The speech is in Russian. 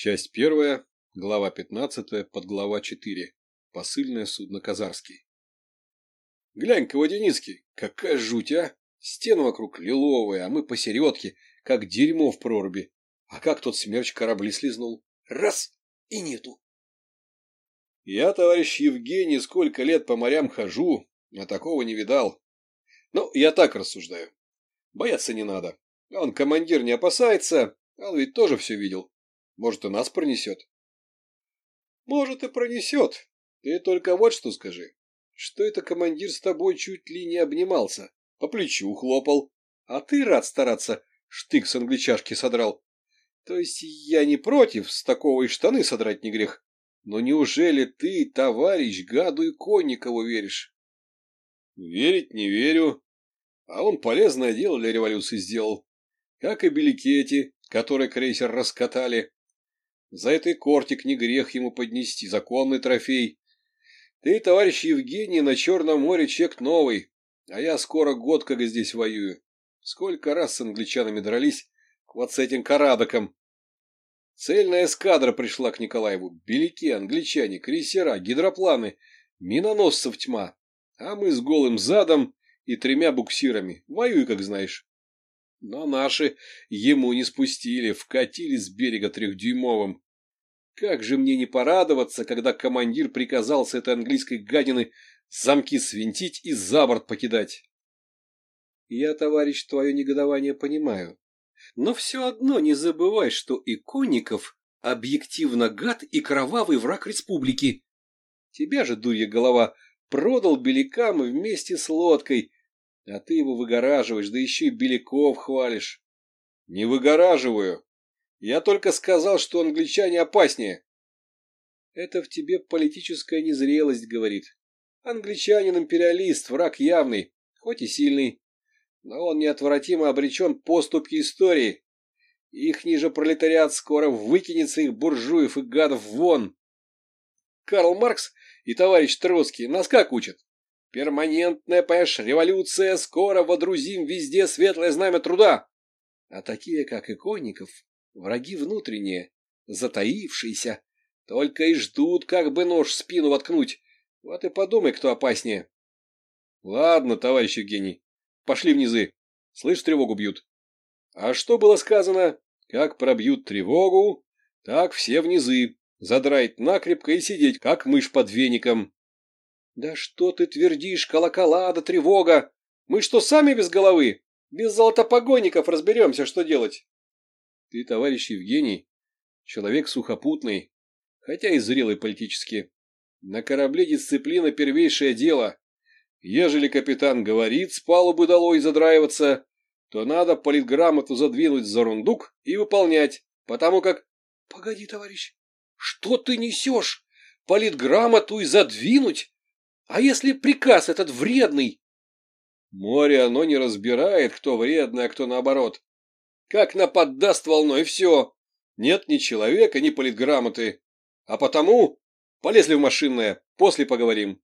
Часть первая, глава пятнадцатая, подглава четыре. Посыльное судно Казарский. Глянь-ка, Водяницкий, какая жуть, а! Стены вокруг лиловые, а мы посередке, как дерьмо в проруби. А как тот смерч корабли слезнул? Раз — и нету. Я, товарищ Евгений, сколько лет по морям хожу, а такого не видал. Ну, я так рассуждаю. Бояться не надо. Он, командир, не опасается, он ведь тоже все видел. Может, и нас пронесет. Может, и пронесет. Ты только вот что скажи. Что это командир с тобой чуть ли не обнимался, по плечу хлопал, а ты рад стараться, штык с англичашки содрал. То есть я не против, с такого и штаны содрать не грех. Но неужели ты, товарищ, гаду и Конникову веришь? Верить не верю. А он полезное дело для революции сделал. Как и Беликети, который крейсер раскатали. За этой кортик не грех ему поднести, законный трофей. Ты, товарищ Евгений, на Черном море чек новый, а я скоро год как здесь воюю. Сколько раз с англичанами дрались, вот с этим карадоком. Цельная эскадра пришла к Николаеву. Белики, англичане, крейсера, гидропланы, миноносцев тьма. А мы с голым задом и тремя буксирами. Воюй, как знаешь. Но наши ему не спустили, вкатили с берега трехдюймовым. Как же мне не порадоваться, когда командир приказал с этой английской гадины замки свинтить и за борт покидать. Я, товарищ, твое негодование понимаю. Но все одно не забывай, что Иконников объективно гад и кровавый враг республики. Тебя же, дурья голова, продал белякам вместе с лодкой, а ты его выгораживаешь, да еще и Беляков хвалишь. Не выгораживаю. Я только сказал, что англичане опаснее. Это в тебе политическая незрелость, говорит. Англичанин-империалист, враг явный, хоть и сильный. Но он неотвратимо обречен поступки истории. Их ниже пролетариат скоро выкинется их буржуев и гадов вон. Карл Маркс и товарищ Троцкий нас как учат? Перманентная, понимаешь, революция, скоро водрузим везде светлое знамя труда. А такие, как Иконников, враги внутренние, затаившиеся, только и ждут, как бы нож в спину воткнуть. Вот и подумай, кто опаснее. Ладно, товарищ Евгений, пошли внизы. Слышь, тревогу бьют. А что было сказано? Как пробьют тревогу, так все внизы. Задрать накрепко и сидеть, как мышь под веником. Да что ты твердишь, колокола да тревога? Мы что, сами без головы? Без золотопогонников разберемся, что делать. Ты, товарищ Евгений, человек сухопутный, хотя и зрелый политически. На корабле дисциплина первейшее дело. Ежели капитан говорит с палубы долой задраиваться, то надо политграмоту задвинуть за рундук и выполнять, потому как... — Погоди, товарищ, что ты несешь? Политграмоту и задвинуть? А если приказ этот вредный? Море оно не разбирает, кто вредный, а кто наоборот. Как наподдаст волной, все. Нет ни человека, ни политграмоты. А потому полезли в машинное, после поговорим.